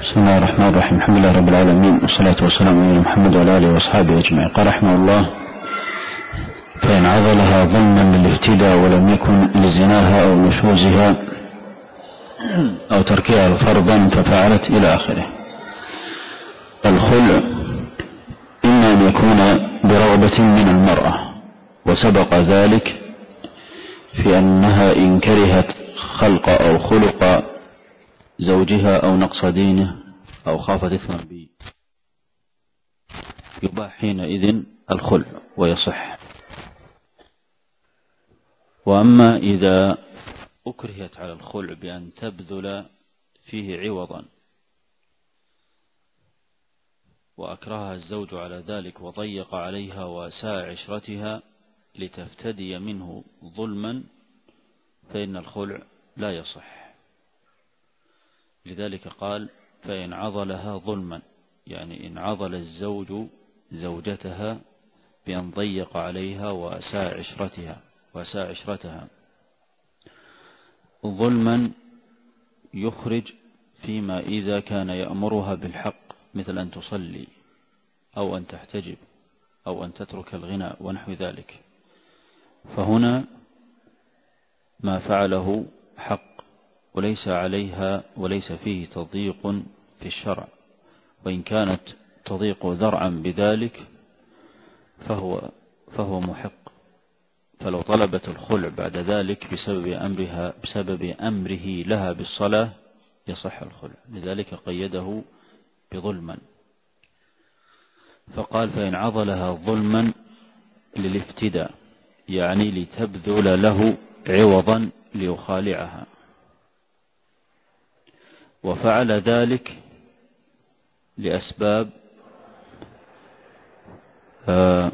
بسم الله الرحمن الرحيم. الحمد لله رب العالمين. والصلاة والسلام على محمد وعلى آله وأصحابه أجمعين. قال رحمه الله فإن عضلها ظلما للافتداء ولم يكن لزناها أو نشوزها أو تركها فرضا ففعلت إلى آخره. الخلع إما أن يكون برغبة من المرأة وسبق ذلك في أنها إن كرهت خلق أو خلق زوجها أو نقص دينه أو خافت إثما به. يباح حينئذ الخلع ويصح. وأما إذا أكرهت على الخلع بأن تبذل فيه عوضا وأكرهها الزوج على ذلك وضيق عليها وساء عشرتها لتفتدي منه ظلما فإن الخلع لا يصح. لذلك قال فإن عضلها ظلما يعني إن عضل الزوج زوجتها بأن ضيق عليها وأساء عشرتها وأساء عشرتها. ظلما يخرج فيما إذا كان يأمرها بالحق مثل أن تصلي أو أن تحتجب أو أن تترك الغناء ونحو ذلك. فهنا ما فعله حق وليس عليها وليس فيه تضييق في الشرع وإن كانت تضيق ذرعا بذلك فهو فهو محق. فلو طلبت الخلع بعد ذلك بسبب أمرها بسبب أمره لها بالصلاة يصح الخلع. لذلك قيده بظلما. فقال فإن عضلها ظلما للافتداء يعني لتبذل له عوضا ليخالعها. وفعل ذلك لأسباب آه،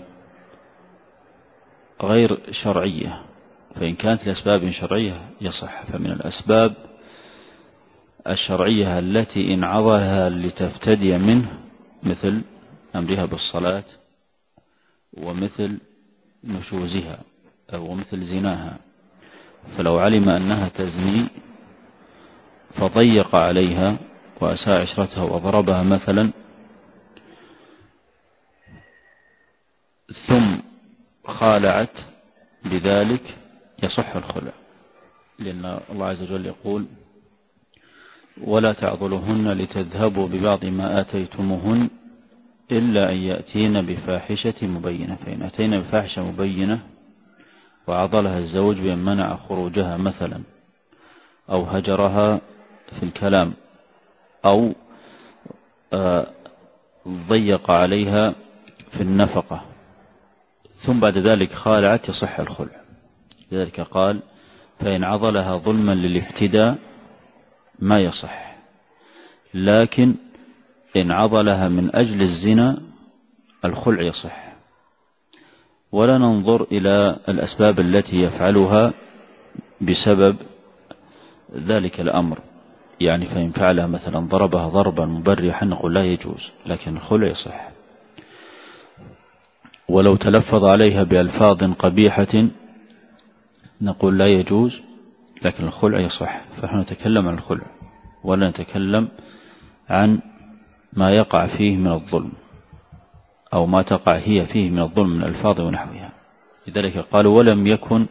غير شرعية. فإن كانت لأسباب شرعية يصح فمن الأسباب الشرعية التي إن عضلها لتفتدي منه مثل أمرها بالصلاة ومثل نشوزها ومثل زناها. فلو علم أنها تزني فضيق عليها وأساء عشرتها وضربها مثلا. ثم خالعت بذلك يصح الخلع لأن الله عز وجل يقول ولا تعضلهن لتذهبوا ببعض ما آتيتموهن إلا أن يأتين بفاحشة مبينة. فإن أتينا بفاحشة مبينة وعضلها الزوج بأن منع خروجها مثلا أو هجرها في الكلام أو آه، ضيق عليها في النفقة. ثم بعد ذلك خالعت يصح الخلع. لذلك قال فإن عضلها ظلما للافتداء ما يصح. لكن إن عضلها من أجل الزنا الخلع يصح. ولا ننظر إلى الأسباب التي يفعلها بسبب ذلك الأمر. يعني فإن فعلها مثلا ضربها ضربا مبرحا نقول لا يجوز لكن الخلع يصح. ولو تلفظ عليها بألفاظ قبيحة نقول لا يجوز لكن الخلع يصح. فنحن نتكلم عن الخلع ولا نتكلم عن ما يقع فيه من الظلم أو ما تقع هي فيه من الظلم من الألفاظ ونحوها. لذلك قالوا ولم يكن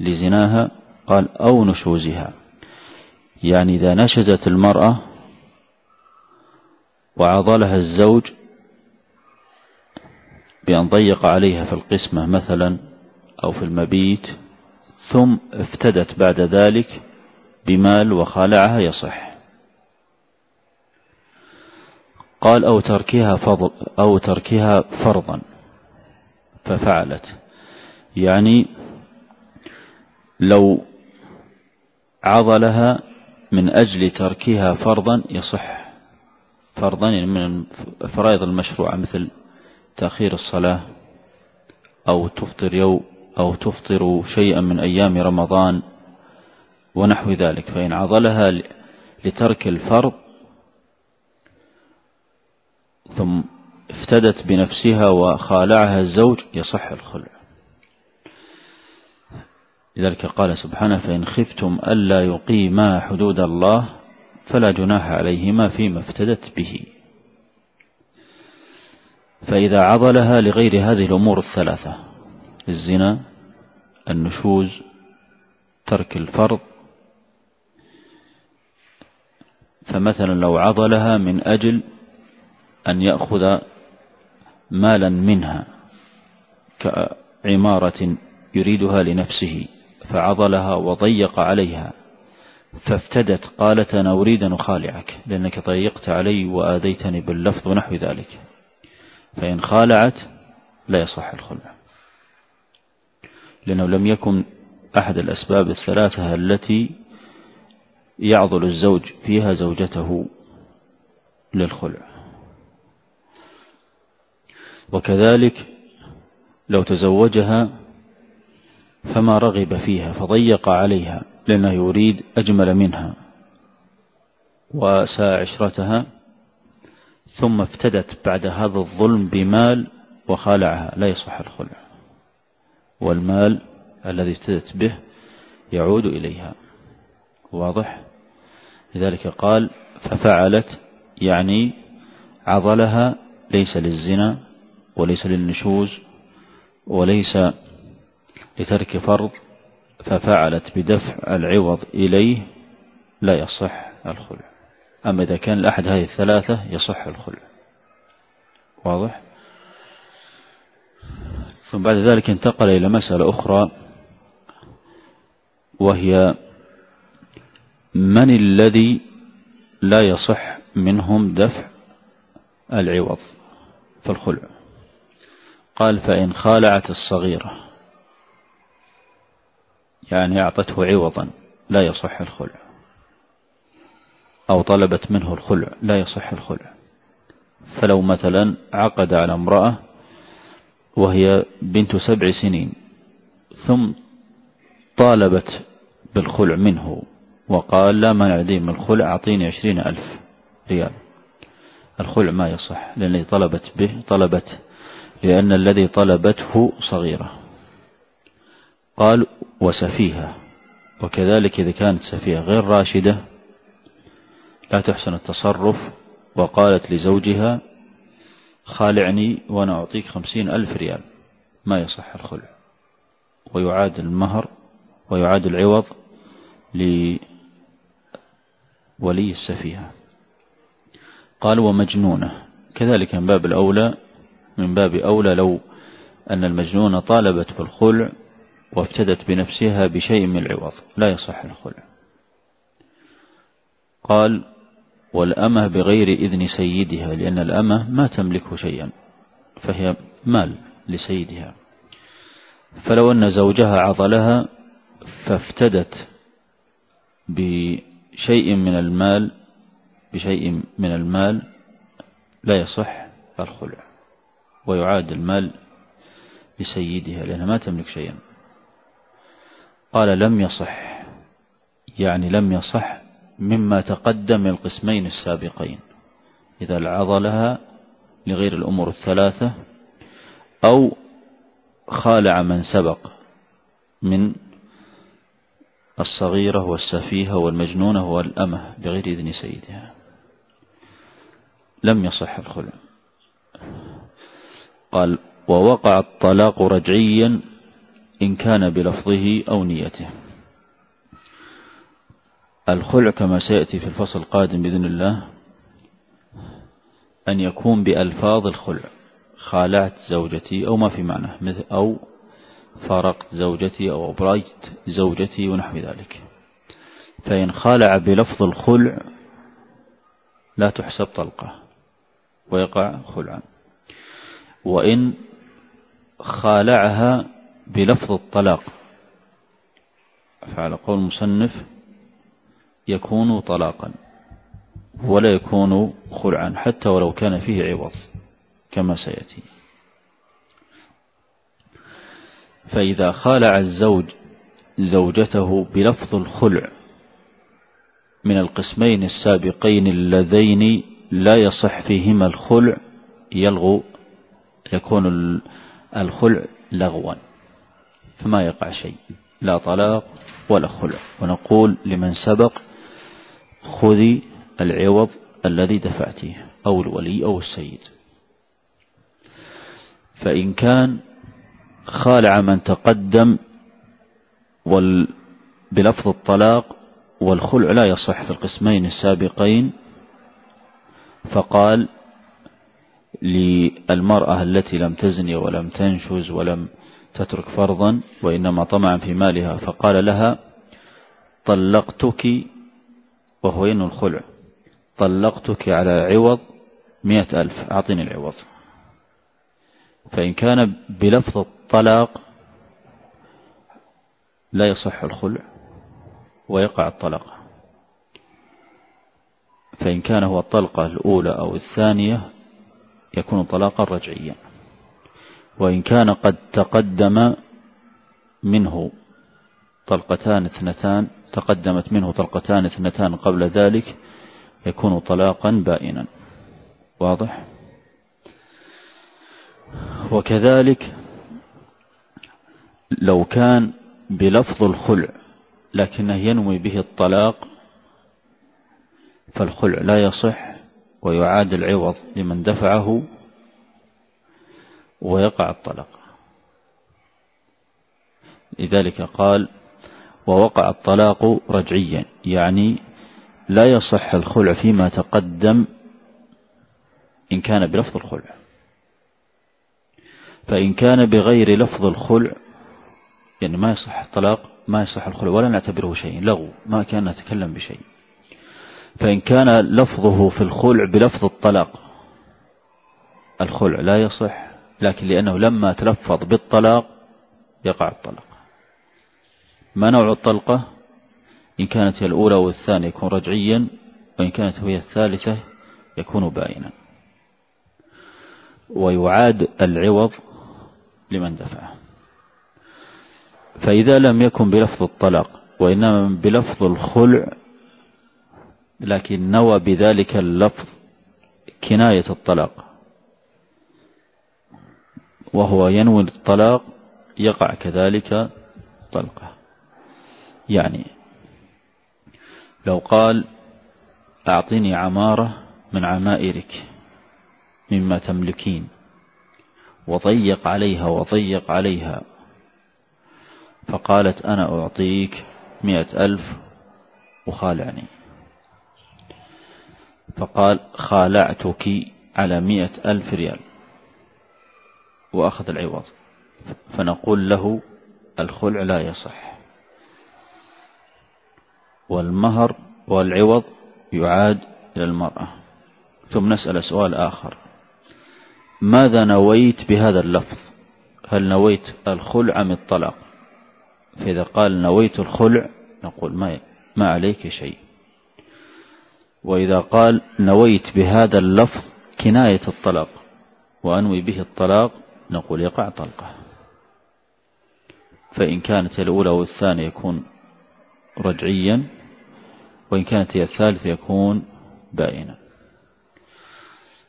لزناها قال أو نشوزها. يعني إذا نشزت المرأة وعضلها الزوج بأن ضيق عليها في القسمة مثلا أو في المبيت ثم افتدت بعد ذلك بمال وخالعها يصح. قال أو تركها فضل أو تركها فرضا. ففعلت. يعني لو عضلها من أجل تركها فرضا يصح. فرضا من الفرائض المشروعة مثل تأخير الصلاة أو تفطر يوم أو تفطر شيئا من أيام رمضان ونحو ذلك. فإن عضلها لترك الفرض ثم افتدت بنفسها وخالعها الزوج يصح الخلع. لذلك قال سبحانه فإن خفتم ألا يقيما حدود الله فلا جناح عليهما فيما افتدت به. فإذا عضلها لغير هذه الأمور الثلاثة الزنا النشوز ترك الفرض فمثلا لو عضلها من أجل أن يأخذ مالا منها كعمارة يريدها لنفسه. فعضلها وضيق عليها فافتدت قالت أنا أريد أن أخالعك لأنك ضيقت علي وآذيتني باللفظ ونحو ذلك فإن خالعت لا يصح الخلع. لأنه لم يكن أحد الأسباب الثلاثة التي يعضل الزوج فيها زوجته للخلع. وكذلك لو تزوجها فما رغب فيها فضيق عليها لأنه يريد أجمل منها. وساء عشرتها ثم افتدت بعد هذا الظلم بمال وخالعها لا يصح الخلع. والمال الذي افتدت به يعود إليها. واضح؟ لذلك قال ففعلت يعني عضلها ليس للزنا وليس للنشوز وليس لترك فرض ففعلت بدفع العوض إليه لا يصح الخلع. أما إذا كان لأحد هذه الثلاثة يصح الخلع. واضح؟ ثم بعد ذلك انتقل إلى مسألة أخرى وهي من الذي لا يصح منهم دفع العوض في الخلع؟ قال فإن خالعت الصغيرة يعني أعطته عوضا لا يصح الخلع. أو طلبت منه الخلع لا يصح الخلع. فلو مثلا عقد على امرأة وهي بنت سبع سنين ثم طالبت بالخلع منه وقال لا مانع لي من الخلع أعطيني عشرين ألف ريال. الخلع ما يصح لأن طلبت به طلبت لأن الذي طلبته صغيرة. قال وسفيهة. وكذلك إذا كانت سفيهة غير راشدة لا تحسن التصرف. وقالت لزوجها خالعني وأنا أعطيك خمسين ألف ريال. ما يصح الخلع. ويعاد المهر ويعاد العوض لولي السفيهة. قال ومجنونة. كذلك من باب الأولى من باب أولى لو أن المجنون طالبت بالخلع وافتدت بنفسها بشيء من العوض لا يصح الخلع. قال والأمة بغير إذن سيدها لأن الأمة ما تملك شيئا فهي مال لسيدها. فلو أن زوجها عضلها فافتدت بشيء من المال بشيء من المال لا يصح الخلع ويعاد المال لسيدها لأنها ما تملك شيئا. قال لم يصح يعني لم يصح مما تقدم القسمين السابقين إذا العضلها لغير الأمور الثلاثة أو خالع من سبق من الصغيرة والسفيهة والمجنونة والأمة بغير إذن سيدها. لم يصح الخلع. قال ووقع الطلاق رجعيا إن كان بلفظه أو نيته. الخلع كما سيأتي في الفصل القادم بإذن الله أن يكون بألفاظ الخلع. خالعت زوجتي أو ما في معنى مثل أو فارقت زوجتي أو أبريت زوجتي ونحو ذلك. فإن خالع بلفظ الخلع لا تحسب طلقة ويقع خلعا. وإن خالعها بلفظ الطلاق. فعلى قول المصنف يكون طلاقا ولا يكون خلعا حتى ولو كان فيه عوض كما سيأتي. فإذا خالع الزوج زوجته بلفظ الخلع من القسمين السابقين اللذين لا يصح فيهما الخلع يلغو يكون الخلع لغوا. فما يقع شيء لا طلاق ولا خلع. ونقول لمن سبق خذي العوض الذي دفعتيه أو الولي أو السيد. فإن كان خالع من تقدم وال بلفظ الطلاق والخلع لا يصح في القسمين السابقين فقال للمرأة التي لم تزني ولم تنشز ولم تترك فرضا وإنما طمعا في مالها. فقال لها طلقتك وهو ين الخلع طلقتك على عوض مئة ألف. أعطيني العوض. فإن كان بلفظ الطلاق لا يصح الخلع ويقع الطلاق. فإن كان هو الطلقة الأولى أو الثانية يكون طلاقا رجعيا. وإن كان قد تقدم منه طلقتان اثنتان تقدمت منه طلقتان اثنتان قبل ذلك يكون طلاقا بائنا. واضح؟ وكذلك لو كان بلفظ الخلع لكنه ينوي به الطلاق فالخلع لا يصح ويعاد العوض لمن دفعه ويقع الطلاق. لذلك قال ووقع الطلاق رجعيا يعني لا يصح الخلع فيما تقدم إن كان بلفظ الخلع. فإن كان بغير لفظ الخلع يعني ما يصح الطلاق ما يصح الخلع ولا نعتبره شيء لغو ما كان نتكلم بشيء. فإن كان لفظه في الخلع بلفظ الطلاق الخلع لا يصح لكن لأنه لما تلفظ بالطلاق يقع الطلاق. ما نوع الطلقة؟ إن كانت هي الأولى والثانية يكون رجعيا وإن كانت هي الثالثة يكون بائنا ويعاد العوض لمن دفعه. فإذا لم يكن بلفظ الطلاق وإنما بلفظ الخلع لكن نوى بذلك اللفظ كناية الطلاق. وهو ينوي الطلاق يقع كذلك طلقة. يعني لو قال أعطني عمارة من عمائرك مما تملكين وضيق عليها وضيق عليها فقالت أنا أعطيك مئة ألف وخالعني. فقال خالعتك على مئة ألف ريال. وأخذ العوض. فنقول له الخلع لا يصح. والمهر والعوض يعاد إلى المرأة. ثم نسأل سؤال آخر. ماذا نويت بهذا اللفظ؟ هل نويت الخلع أم الطلاق؟ فإذا قال نويت الخلع نقول ما, ما عليك شيء. وإذا قال نويت بهذا اللفظ كناية الطلاق وأنوي به الطلاق نقول يقع طلقة. فإن كانت الأولى والثانية يكون رجعيا وإن كانت هي الثالثة يكون بائنا.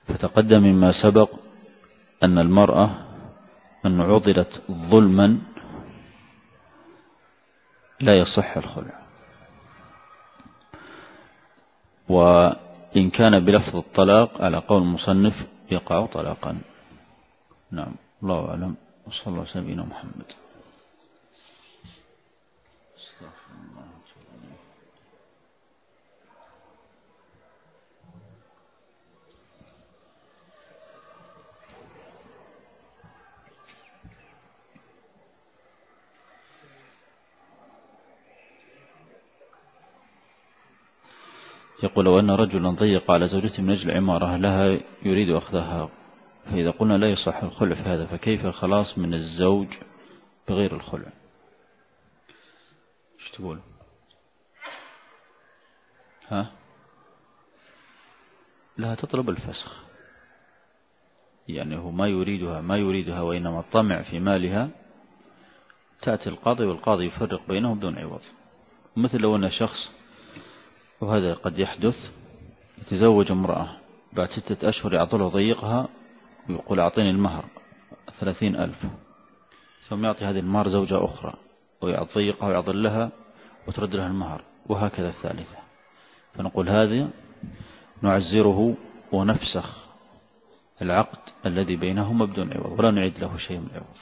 فتقدم مما سبق أن المرأة من عضلت ظلما لا يصح الخلع. وإن كان بلفظ الطلاق على قول المصنف يقع طلاقا. نعم. الله أعلم. وصلى الله على محمد. يقول لو أن رجلا ضيق على زوجته من أجل عمارة لها يريد أخذها؟ فإذا قلنا لا يصح الخلع في هذا فكيف الخلاص من الزوج بغير الخلع؟ إيش تقول؟ ها؟ لها تطلب الفسخ. يعني هو ما يريدها ما يريدها وإنما الطمع في مالها تأتي القاضي والقاضي يفرق بينهم بدون عوض مثل لو أن شخص وهذا قد يحدث يتزوج امرأة بعد ستة أشهر يعطله ضيقها ويقول أعطيني المهر ثلاثين ألف. ثم يعطي هذه المهر زوجة أخرى ويضيقها ويعضل لها وترد لها المهر وهكذا الثالثة. فنقول هذه نعزره ونفسخ العقد الذي بينهما بدون عوض ولا نعيد له شيء من عوض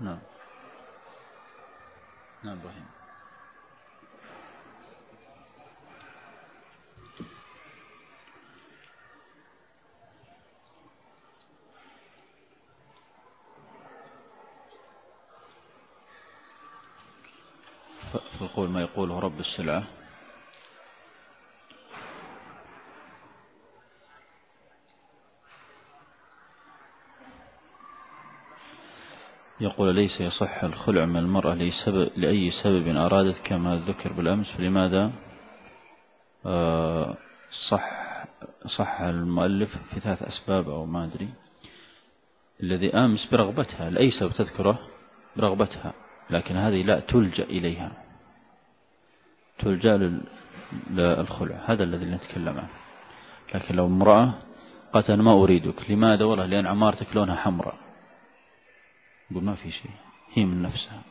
نعم نعم إبراهيم فالقول ما يقوله رب السلعة. يقول ليس يصح الخلع من المرأة لسبب لأي سبب أرادت كما ذكر بالأمس فلماذا آه، صح صح المؤلف في ثلاث أسباب أو ما أدري. الذي أمس برغبتها لأي سبب تذكره؟ برغبتها لكن هذه لا تلجأ إليها. تلجأ للخلع. هذا الذي نتكلم عنه. لكن لو امرأة قالت أنا ما أريدك لماذا والله؟ لأن عمارتك لونها حمراء. يقول ما في شيء. هي من نفسها.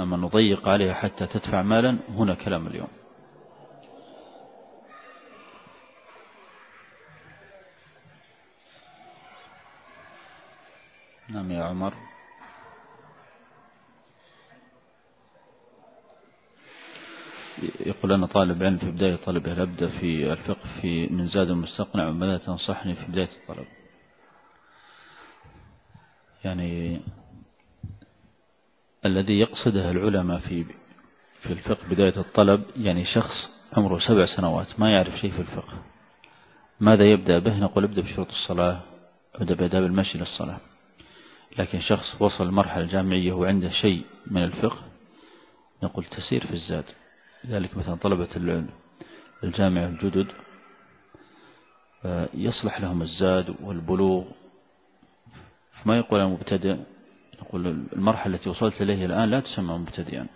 أما نضيق عليها حتى تدفع مالا هنا كلام اليوم. نعم يا عمر. يقول أنا طالب علم في بداية طلبه أبدأ في الفقه في من زاد المستقنع وماذا تنصحني في بداية الطلب؟ يعني الذي يقصده العلماء في في الفقه بداية الطلب يعني شخص عمره سبع سنوات ما يعرف شيء في الفقه. ماذا يبدأ به؟ نقول ابدأ بشروط الصلاة ابدأ بأداب المشي للصلاة. لكن شخص وصل المرحلة الجامعية وعنده شيء من الفقه نقول تسير في الزاد. لذلك مثلا طلبة الجامعة الجدد يصلح لهم الزاد والبلوغ. ما يقول المبتدئ؟ يقول المرحلة التي وصلت إليه الآن لا تسمى مبتدئا.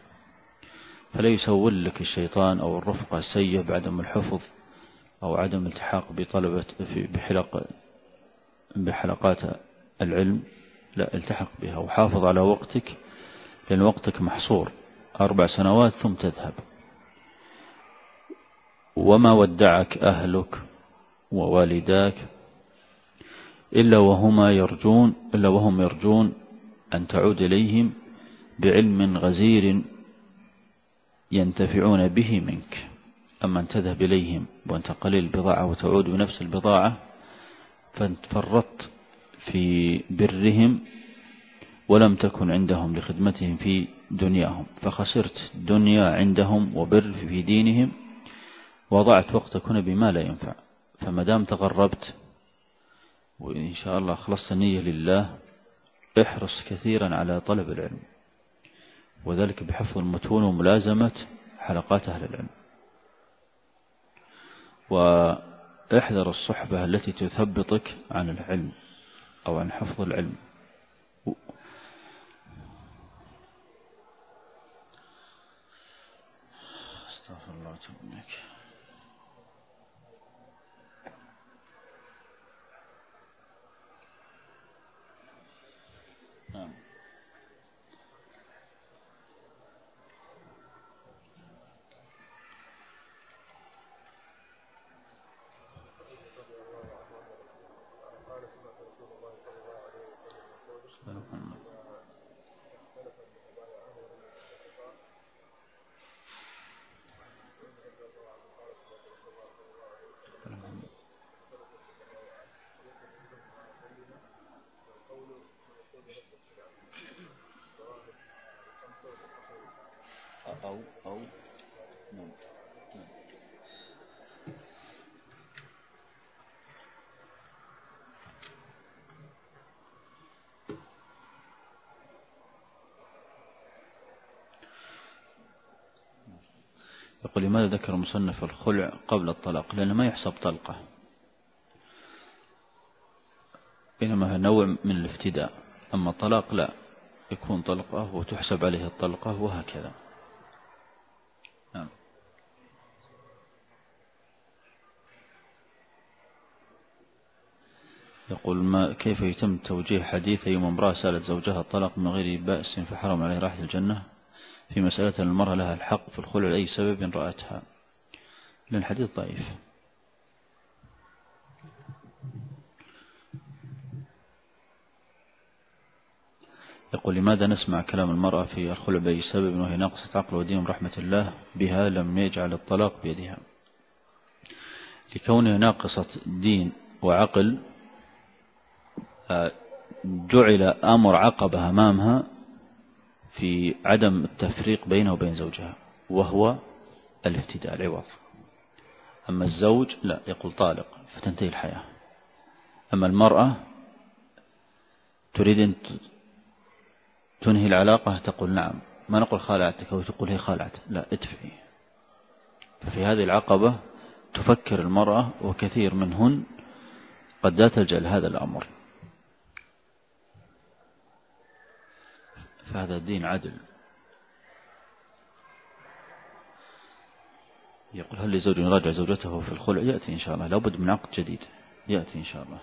فلا يسول لك الشيطان أو الرفقة السيئة بعدم الحفظ أو عدم التحاق بطلبة بحلق بحلقات العلم. لا التحق بها وحافظ على وقتك لأن وقتك محصور. أربع سنوات ثم تذهب. وما ودعك أهلك ووالداك إلا وهما يرجون إلا وهم يرجون أن تعود إليهم بعلم غزير ينتفعون به منك. أما أن تذهب إليهم وأنت قليل البضاعة وتعود بنفس البضاعة فانتفرطت في برهم ولم تكن عندهم لخدمتهم في دنياهم فخسرت دنيا عندهم وبر في دينهم وضعت وقتك هنا بما لا ينفع. فما دام تغربت وإن شاء الله خلصت النية لله احرص كثيرا على طلب العلم. وذلك بحفظ المتون وملازمة حلقات أهل العلم. وأحذر الصحبة التي تثبطك عن العلم أو عن حفظ العلم. أستغفر الله وتوب No. أو أو نعم يقول لماذا ذكر مصنف الخلع قبل الطلاق؟ لأنه ما يحسب طلقة. بينما نوع من الافتداء. أما الطلاق لا. يكون طلقة وتحسب عليه الطلقة وهكذا نعم يقول ما كيف يتم توجيه حديث أيما امرأة سألت زوجها الطلاق من غير بأس فحرم عليه راحة الجنة في مسألة المرأة لها الحق في الخلع لأي سبب رأتها. لأن الحديث ضعيف. يقول لماذا نسمع كلام المرأة في الخلع بأي سبب وهي ناقصة عقل ودين رحمة الله بها لم يجعل الطلاق بيدها؟ لكونها ناقصة دين وعقل جعل أمر عقبة أمامها في عدم التفريق بينه وبين زوجها وهو الافتداء العوض. أما الزوج لا يقول طالق فتنتهي الحياة. أما المرأة تريد أن تنهي العلاقة تقول نعم. ما نقول خالعتك أو تقول هي خالعت لا ادفعي. ففي هذه العقبة تفكر المرأة وكثير منهن قد لا تلجأ لهذا الأمر. فهذا الدين عدل. يقول هل لزوج يراجع زوجته في الخلع؟ يأتي إن شاء الله. لابد من عقد جديد. يأتي إن شاء الله.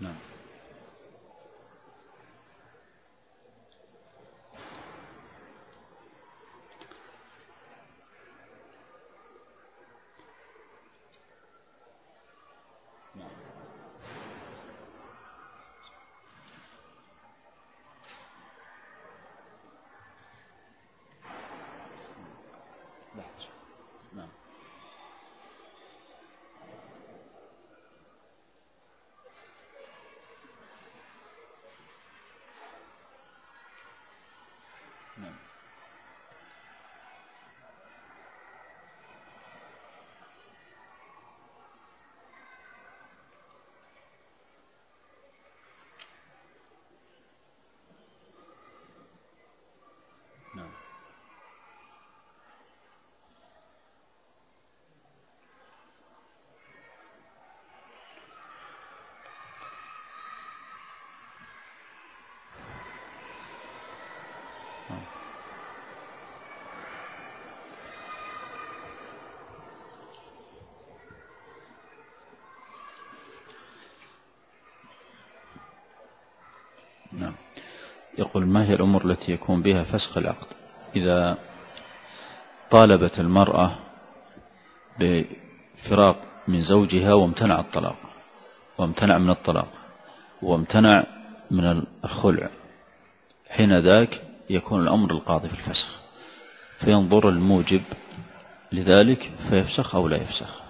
نعم. يقول ما هي الأمور التي يكون بها فسخ العقد؟ إذا طالبت المرأة بفراق من زوجها وامتنع الطلاق وامتنع من الطلاق وامتنع من الخلع حين ذاك يكون الأمر القاضي في الفسخ فينظر الموجب لذلك فيفسخ أو لا يفسخ.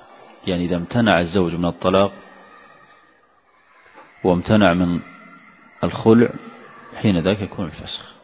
يعني إذا امتنع الزوج من الطلاق وامتنع من الخلع حين ذاك يكون الفسخ.